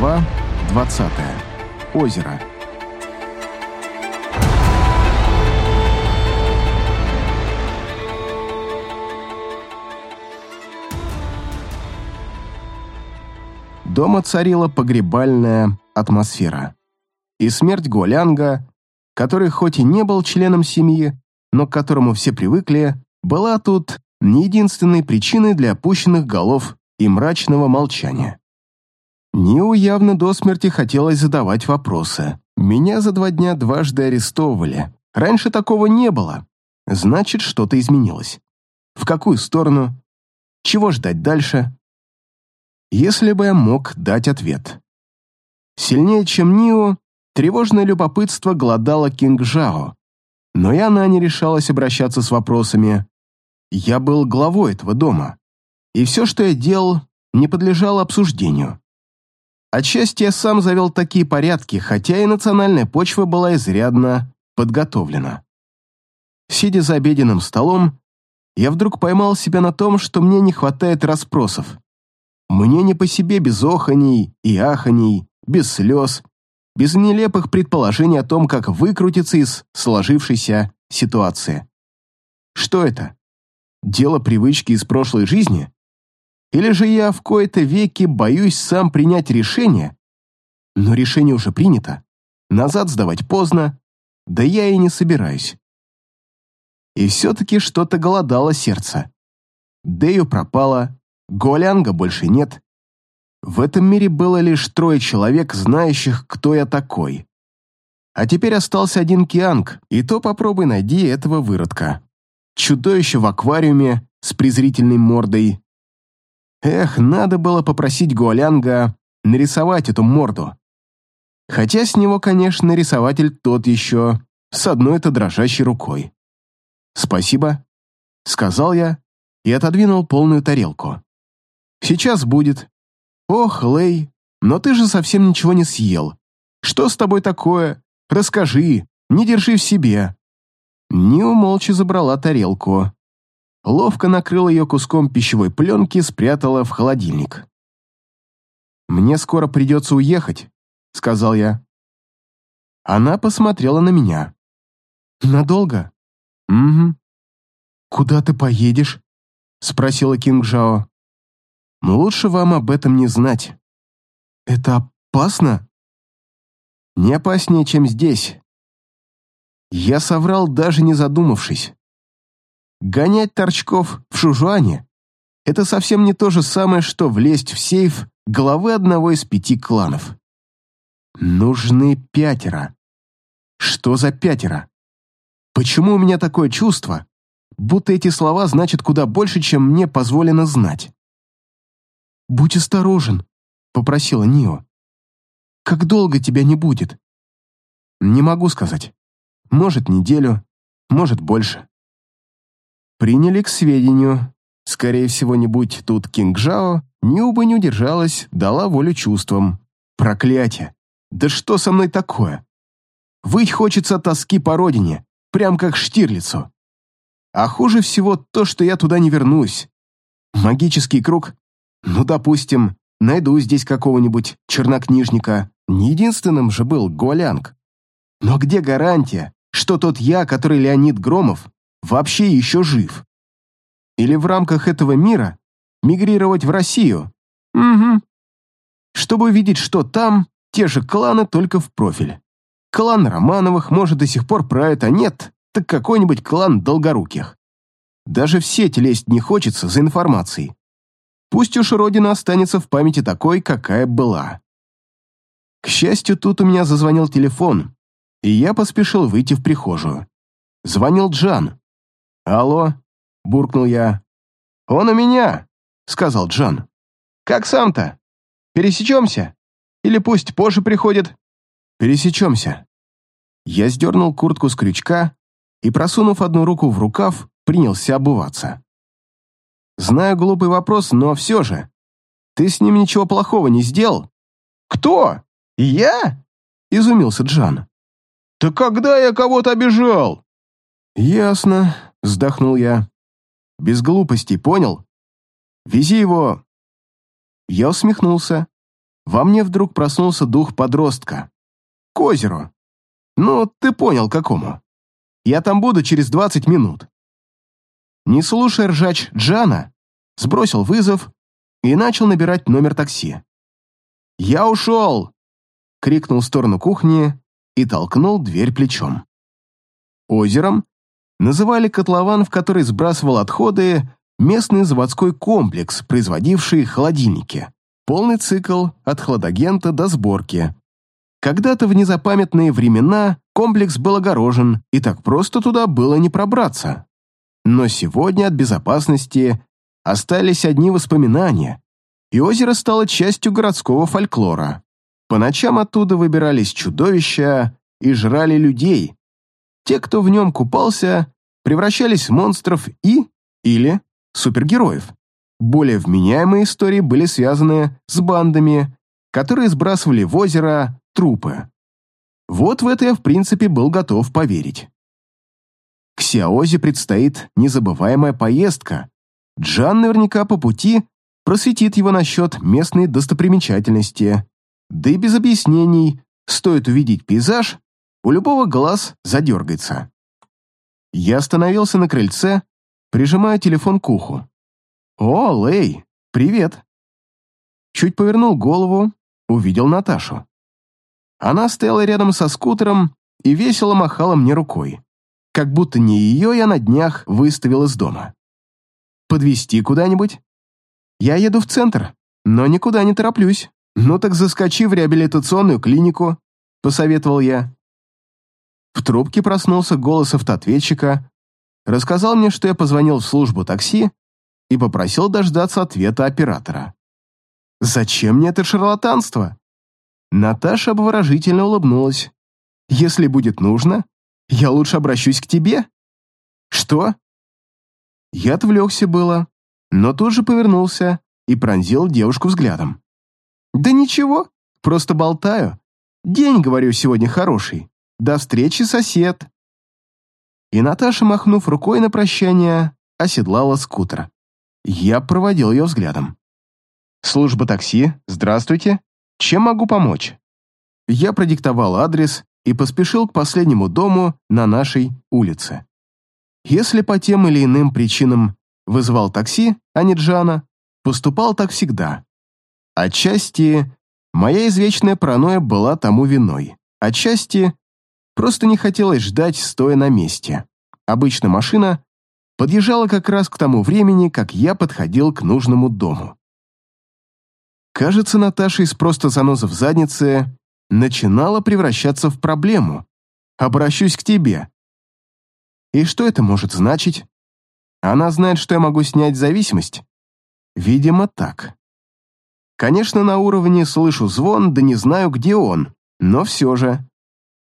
Глава 20. Озеро. Дома царила погребальная атмосфера. И смерть Голянга, который хоть и не был членом семьи, но к которому все привыкли, была тут не единственной причиной для опущенных голов и мрачного молчания. Ниу явно до смерти хотелось задавать вопросы. Меня за два дня дважды арестовывали. Раньше такого не было. Значит, что-то изменилось. В какую сторону? Чего ждать дальше? Если бы я мог дать ответ. Сильнее, чем Нио, тревожное любопытство голодало Кинг Жао. Но и она не решалась обращаться с вопросами. Я был главой этого дома. И все, что я делал, не подлежало обсуждению. Отчасти я сам завел такие порядки, хотя и национальная почва была изрядно подготовлена. Сидя за обеденным столом, я вдруг поймал себя на том, что мне не хватает расспросов. Мне не по себе без оханий и аханий, без слез, без нелепых предположений о том, как выкрутиться из сложившейся ситуации. Что это? Дело привычки из прошлой жизни? Или же я в кои-то веки боюсь сам принять решение? Но решение уже принято. Назад сдавать поздно. Да я и не собираюсь. И все-таки что-то голодало сердце. Дэю пропало, Голянга больше нет. В этом мире было лишь трое человек, знающих, кто я такой. А теперь остался один Кианг, и то попробуй найди этого выродка. Чудовище в аквариуме с презрительной мордой, Эх, надо было попросить Гуалянга нарисовать эту морду. Хотя с него, конечно, рисователь тот еще, с одной-то дрожащей рукой. «Спасибо», — сказал я и отодвинул полную тарелку. «Сейчас будет. Ох, Лей, но ты же совсем ничего не съел. Что с тобой такое? Расскажи, не держи в себе». Нио молча забрала тарелку ловко накрыла ее куском пищевой пленки и спрятала в холодильник. «Мне скоро придется уехать», — сказал я. Она посмотрела на меня. «Надолго?» «Угу». «Куда ты поедешь?» — спросила Кинг Жао. «Лучше вам об этом не знать». «Это опасно?» «Не опаснее, чем здесь». Я соврал, даже не задумавшись. Гонять торчков в Шужуане – это совсем не то же самое, что влезть в сейф главы одного из пяти кланов. Нужны пятеро. Что за пятеро? Почему у меня такое чувство, будто эти слова значат куда больше, чем мне позволено знать? «Будь осторожен», — попросила Нио. «Как долго тебя не будет?» «Не могу сказать. Может, неделю, может, больше». Приняли к сведению. Скорее всего, не будь тут Кинг Жао, Нью бы не удержалась, дала волю чувствам. Проклятие! Да что со мной такое? Выть хочется тоски по родине, прям как Штирлицу. А хуже всего то, что я туда не вернусь. Магический круг? Ну, допустим, найду здесь какого-нибудь чернокнижника. Не единственным же был Гуалянг. Но где гарантия, что тот я, который Леонид Громов, вообще еще жив? Или в рамках этого мира мигрировать в Россию? Угу. Чтобы увидеть, что там те же кланы, только в профиль. Клан Романовых, может, до сих пор правит, а нет, так какой-нибудь клан Долгоруких. Даже в сеть лезть не хочется за информацией. Пусть уж родина останется в памяти такой, какая была. К счастью, тут у меня зазвонил телефон, и я поспешил выйти в прихожую. Звонил Джан. «Алло?» — буркнул я. «Он у меня», — сказал Джан. «Как сам-то? Пересечемся? Или пусть позже приходит?» «Пересечемся». Я сдернул куртку с крючка и, просунув одну руку в рукав, принялся обуваться. «Знаю глупый вопрос, но все же. Ты с ним ничего плохого не сделал?» «Кто? Я?» — изумился Джан. «Да когда я кого-то обижал?» «Ясно», Вздохнул я. Без глупостей, понял? Вези его. Я усмехнулся. во мне вдруг проснулся дух подростка. К озеру. Ну, ты понял, какому. Я там буду через 20 минут. Не слушая ржач Джана, сбросил вызов и начал набирать номер такси. «Я ушел!» — крикнул в сторону кухни и толкнул дверь плечом. Озером называли котлован, в который сбрасывал отходы местный заводской комплекс, производивший холодильники. Полный цикл от хладагента до сборки. Когда-то в незапамятные времена комплекс был огорожен, и так просто туда было не пробраться. Но сегодня от безопасности остались одни воспоминания, и озеро стало частью городского фольклора. По ночам оттуда выбирались чудовища и жрали людей. Те, кто в нем купался, превращались в монстров и или супергероев. Более вменяемые истории были связаны с бандами, которые сбрасывали в озеро трупы. Вот в это я в принципе был готов поверить. К Сиаозе предстоит незабываемая поездка. Джан наверняка по пути просветит его насчет местной достопримечательности. Да и без объяснений, стоит увидеть пейзаж, у любого глаз задергается. Я остановился на крыльце, прижимая телефон к уху. «О, Лэй, привет!» Чуть повернул голову, увидел Наташу. Она стояла рядом со скутером и весело махала мне рукой, как будто не ее я на днях выставил из дома. Подвести куда-нибудь? Я еду в центр, но никуда не тороплюсь. Ну так заскочи в реабилитационную клинику, посоветовал я. В трубке проснулся голос автоответчика, рассказал мне, что я позвонил в службу такси и попросил дождаться ответа оператора. «Зачем мне это шарлатанство?» Наташа обворожительно улыбнулась. «Если будет нужно, я лучше обращусь к тебе». «Что?» Я отвлекся было, но тут же повернулся и пронзил девушку взглядом. «Да ничего, просто болтаю. День, говорю, сегодня хороший. До встречи, сосед!» И Наташа, махнув рукой на прощание, оседлала скутер. Я проводил ее взглядом. «Служба такси, здравствуйте. Чем могу помочь?» Я продиктовал адрес и поспешил к последнему дому на нашей улице. Если по тем или иным причинам вызывал такси, а не Джана, поступал так всегда. Отчасти моя извечная паранойя была тому виной. Отчасти просто не хотелось ждать, стоя на месте. Обычно машина подъезжала как раз к тому времени, как я подходил к нужному дому. Кажется, Наташа из просто заноза в заднице начинала превращаться в проблему. Обращусь к тебе. И что это может значить? Она знает, что я могу снять зависимость? Видимо, так. Конечно, на уровне слышу звон, да не знаю, где он, но все же.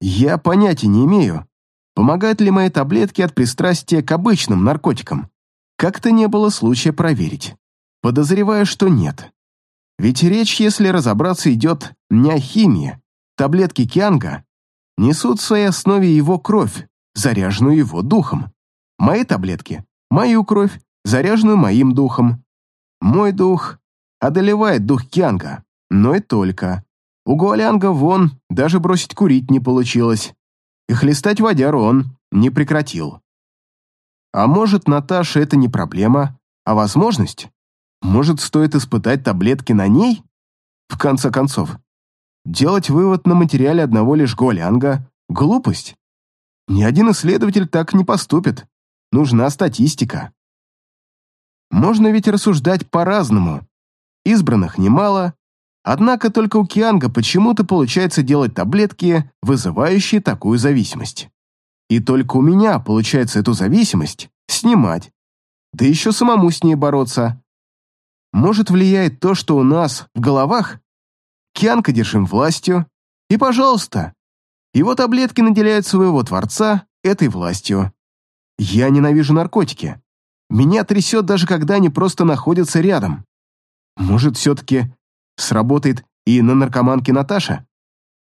Я понятия не имею, помогают ли мои таблетки от пристрастия к обычным наркотикам. Как-то не было случая проверить. Подозреваю, что нет. Ведь речь, если разобраться, идет не о химии. Таблетки Кианга несут в своей основе его кровь, заряженную его духом. Мои таблетки — мою кровь, заряженную моим духом. Мой дух одолевает дух Кианга, но и только. У Гуалянга вон даже бросить курить не получилось. И хлестать водяру он не прекратил. А может, Наташа это не проблема, а возможность? Может, стоит испытать таблетки на ней? В конце концов, делать вывод на материале одного лишь Гуалянга — глупость. Ни один исследователь так не поступит. Нужна статистика. Можно ведь рассуждать по-разному. Избранных немало, однако только у Кианга почему-то получается делать таблетки, вызывающие такую зависимость. И только у меня получается эту зависимость снимать, да еще самому с ней бороться. Может, влияет то, что у нас в головах? Кианка держим властью, и, пожалуйста, его таблетки наделяют своего творца этой властью. Я ненавижу наркотики. Меня трясет даже когда они просто находятся рядом. Может, все-таки сработает и на наркоманке Наташа?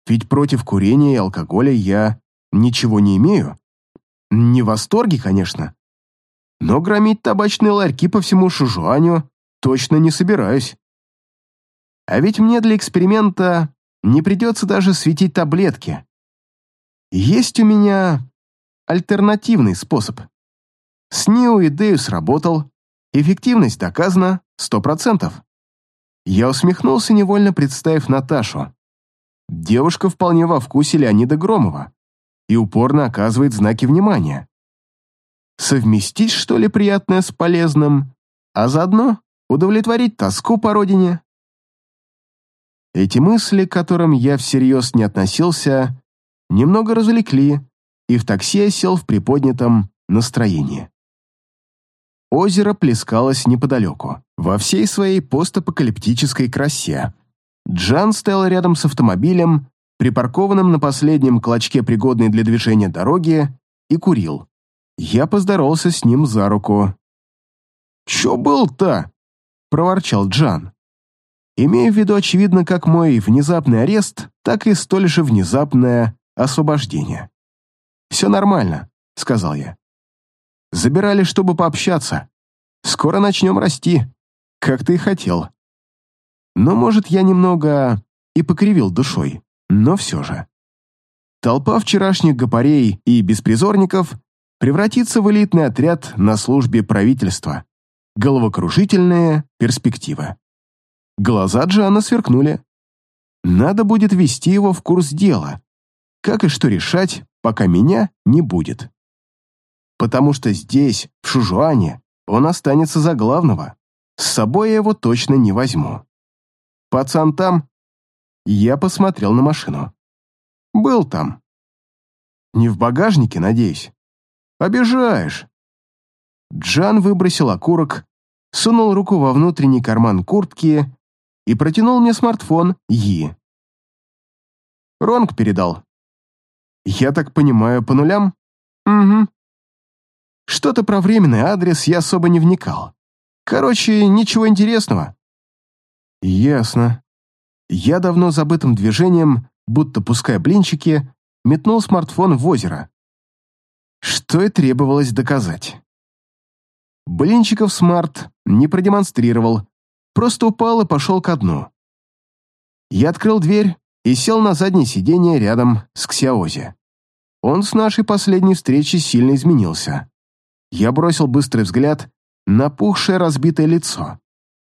Ведь против курения и алкоголя я ничего не имею. Не в восторге, конечно. Но громить табачные ларьки по всему Шужуаню точно не собираюсь. А ведь мне для эксперимента не придется даже светить таблетки. Есть у меня альтернативный способ. С Нио и Дею сработал, эффективность доказана 100%. Я усмехнулся, невольно представив Наташу. Девушка вполне во вкусе Леонида Громова и упорно оказывает знаки внимания. Совместить, что ли, приятное с полезным, а заодно удовлетворить тоску по родине? Эти мысли, к которым я всерьез не относился, немного развлекли, и в такси я сел в приподнятом настроении. Озеро плескалось неподалеку, во всей своей постапокалиптической красе. Джан стоял рядом с автомобилем, припаркованным на последнем клочке пригодной для движения дороги, и курил. Я поздоровался с ним за руку. «Чё был-то?» — проворчал Джан имея в виду, очевидно, как мой внезапный арест, так и столь же внезапное освобождение. «Все нормально», — сказал я. «Забирали, чтобы пообщаться. Скоро начнем расти, как ты и хотел. Но, может, я немного и покривил душой, но все же. Толпа вчерашних гопарей и беспризорников превратится в элитный отряд на службе правительства. Головокружительная перспектива. Глаза Джана сверкнули. Надо будет ввести его в курс дела. Как и что решать, пока меня не будет. Потому что здесь, в Шужуане, он останется за главного. С собой я его точно не возьму. Пацан там? Я посмотрел на машину. Был там. Не в багажнике, надеюсь? Обижаешь. Джан выбросил окурок, сунул руку во внутренний карман куртки и протянул мне смартфон Yi. Ронг передал. Я так понимаю, по нулям? Угу. Что-то про временный адрес я особо не вникал. Короче, ничего интересного. Ясно. Я давно забытым движением, будто пуская блинчики, метнул смартфон в озеро. Что и требовалось доказать. Блинчиков Смарт не продемонстрировал, просто упал и пошел ко дну. Я открыл дверь и сел на заднее сиденье рядом с Ксиози. Он с нашей последней встречи сильно изменился. Я бросил быстрый взгляд на пухшее разбитое лицо.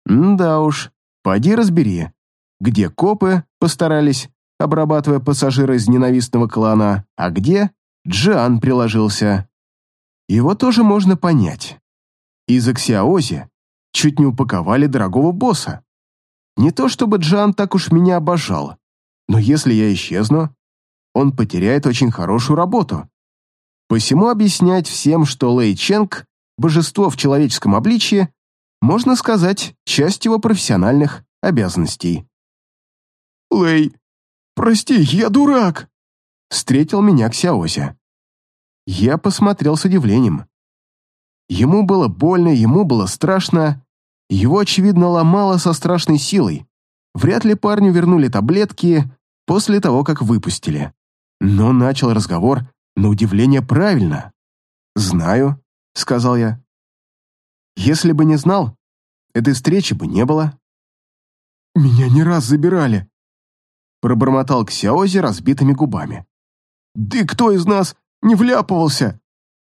да уж, поди разбери, где копы постарались, обрабатывая пассажира из ненавистного клана, а где Джиан приложился. Его тоже можно понять. Из-за Ксиаози чуть не упаковали дорогого босса. Не то чтобы Джан так уж меня обожал, но если я исчезну, он потеряет очень хорошую работу. Посему объяснять всем, что Лэй Ченг – божество в человеческом обличье, можно сказать, часть его профессиональных обязанностей. «Лэй, прости, я дурак!» – встретил меня Ксяося. Я посмотрел с удивлением. Ему было больно, ему было страшно, его, очевидно, ломало со страшной силой. Вряд ли парню вернули таблетки после того, как выпустили. Но начал разговор, на удивление, правильно. «Знаю», — сказал я. «Если бы не знал, этой встречи бы не было». «Меня не раз забирали», — пробормотал Ксяози разбитыми губами. «Да кто из нас не вляпывался?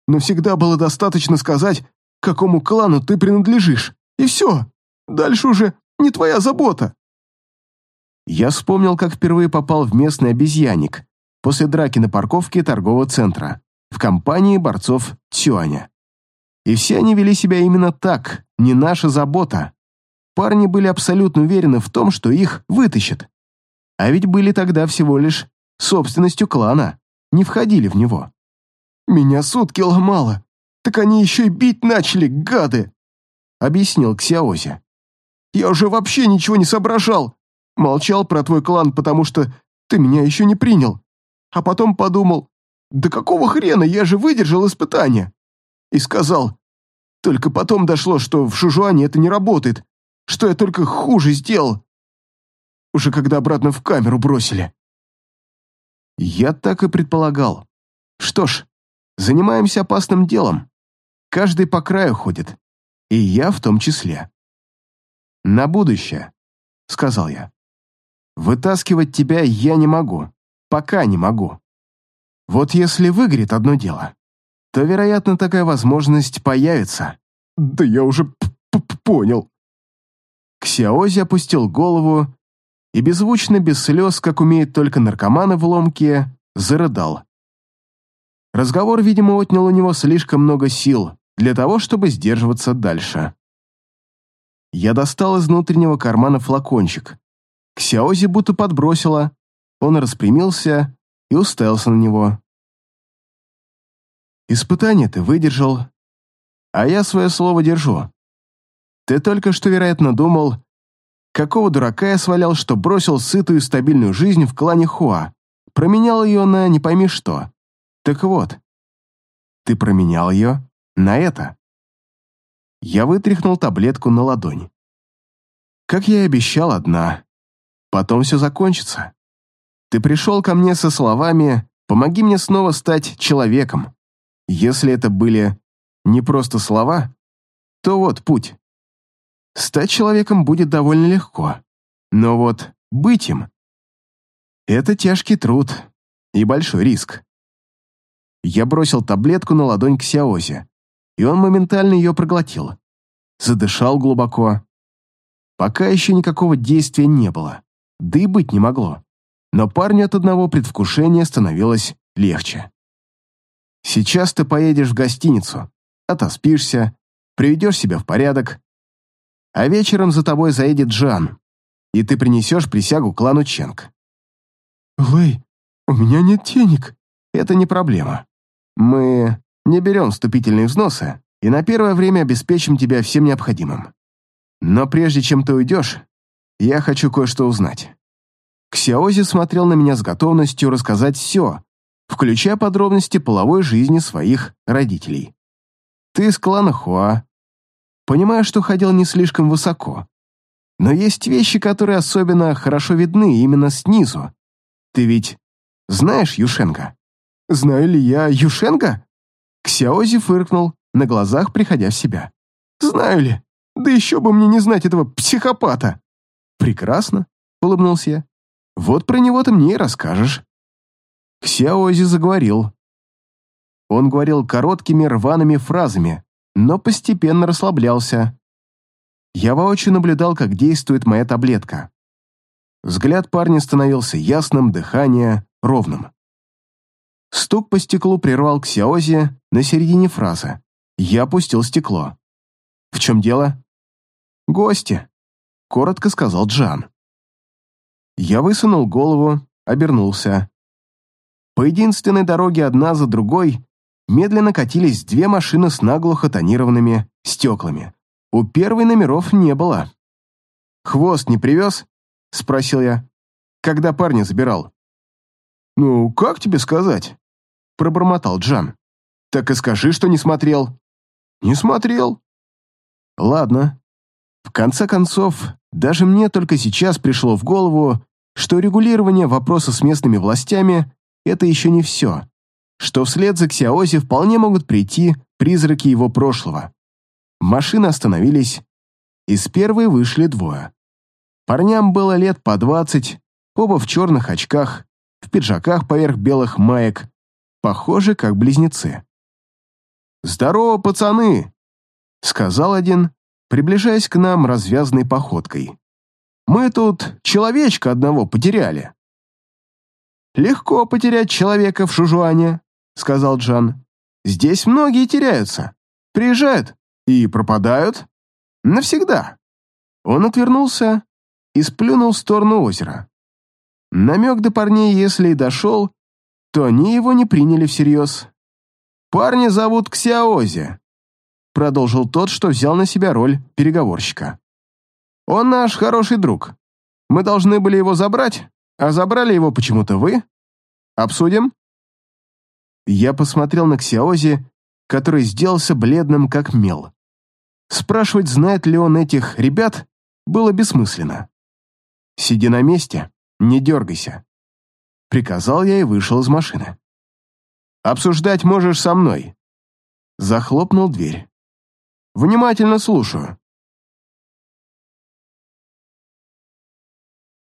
Но всегда было достаточно сказать, к какому клану ты принадлежишь. И все. Дальше уже не твоя забота. Я вспомнил, как впервые попал в местный обезьянник после драки на парковке торгового центра в компании борцов Цюаня. И все они вели себя именно так, не наша забота. Парни были абсолютно уверены в том, что их вытащат. А ведь были тогда всего лишь собственностью клана, не входили в него. Меня сутки ломало, так они еще и бить начали, гады объяснил Ксяози. «Я уже вообще ничего не соображал. Молчал про твой клан, потому что ты меня еще не принял. А потом подумал, да какого хрена, я же выдержал испытание. И сказал, только потом дошло, что в Шужуане это не работает, что я только хуже сделал. Уже когда обратно в камеру бросили. Я так и предполагал. Что ж, занимаемся опасным делом. Каждый по краю ходит. И я в том числе. «На будущее», — сказал я. Вытаскивать тебя я не могу. Пока не могу. Вот если выгорит одно дело, то, вероятно, такая возможность появится. Да я уже понял. Ксиаози опустил голову и беззвучно, без слез, как умеют только наркоманы в ломке, зарыдал. Разговор, видимо, отнял у него слишком много сил для того, чтобы сдерживаться дальше. Я достал из внутреннего кармана флакончик. Ксяози будто подбросила, он распрямился и уставился на него. «Испытание ты выдержал, а я свое слово держу. Ты только что, вероятно, думал, какого дурака я свалял, что бросил сытую и стабильную жизнь в клане Хуа, променял ее на не пойми что. Так вот, ты променял ее на это. Я вытряхнул таблетку на ладонь. Как я и обещал, одна. Потом все закончится. Ты пришел ко мне со словами «помоги мне снова стать человеком». Если это были не просто слова, то вот путь. Стать человеком будет довольно легко. Но вот быть им — это тяжкий труд и большой риск. Я бросил таблетку на ладонь к Сяозе, и он моментально ее проглотил. Задышал глубоко. Пока еще никакого действия не было, да и быть не могло. Но парню от одного предвкушения становилось легче. Сейчас ты поедешь в гостиницу, отоспишься, приведешь себя в порядок, а вечером за тобой заедет Джан, и ты принесешь присягу клану Ченг. «Лэй, у меня нет денег». «Это не проблема. Мы не берем вступительные взносы и на первое время обеспечим тебя всем необходимым. Но прежде чем ты уйдешь, я хочу кое-что узнать». Ксяози смотрел на меня с готовностью рассказать все, включая подробности половой жизни своих родителей. «Ты из клана Хуа. Понимаю, что ходил не слишком высоко. Но есть вещи, которые особенно хорошо видны именно снизу. Ты ведь знаешь Юшенко?» Знаю ли я Юшенко? Ксяози фыркнул, на глазах приходя в себя. Знаю ли? Да еще бы мне не знать этого психопата. Прекрасно, улыбнулся я. Вот про него ты мне и расскажешь. Ксяози заговорил. Он говорил короткими рваными фразами, но постепенно расслаблялся. Я воочию наблюдал, как действует моя таблетка. Взгляд парня становился ясным, дыхание ровным. Стук по стеклу прервал Ксяози на середине фразы. Я опустил стекло. «В чем дело?» «Гости», — коротко сказал Джан. Я высунул голову, обернулся. По единственной дороге одна за другой медленно катились две машины с наглухо тонированными стеклами. У первой номеров не было. «Хвост не привез?» — спросил я. «Когда парня забирал?» «Ну, как тебе сказать?» пробормотал Джан. «Так и скажи, что не смотрел». «Не смотрел». «Ладно. В конце концов, даже мне только сейчас пришло в голову, что регулирование вопроса с местными властями – это еще не все, что вслед за Ксиаози вполне могут прийти призраки его прошлого. Машины остановились, из первой вышли двое. Парням было лет по двадцать, оба в черных очках, в пиджаках поверх белых маек, похожи как близнецы. «Здорово, пацаны!» — сказал один, приближаясь к нам развязной походкой. «Мы тут человечка одного потеряли». «Легко потерять человека в Шужуане», — сказал Джан. «Здесь многие теряются, приезжают и пропадают навсегда». Он отвернулся и сплюнул в сторону озера. Намек до парней, если и дошел, то они его не приняли всерьез. «Парня зовут Ксяози», — продолжил тот, что взял на себя роль переговорщика. «Он наш хороший друг. Мы должны были его забрать, а забрали его почему-то вы. Обсудим?» Я посмотрел на Ксяози, который сделался бледным, как мел. Спрашивать, знает ли он этих ребят, было бессмысленно. «Сиди на месте, не дергайся», Приказал я и вышел из машины. «Обсуждать можешь со мной». Захлопнул дверь. «Внимательно слушаю».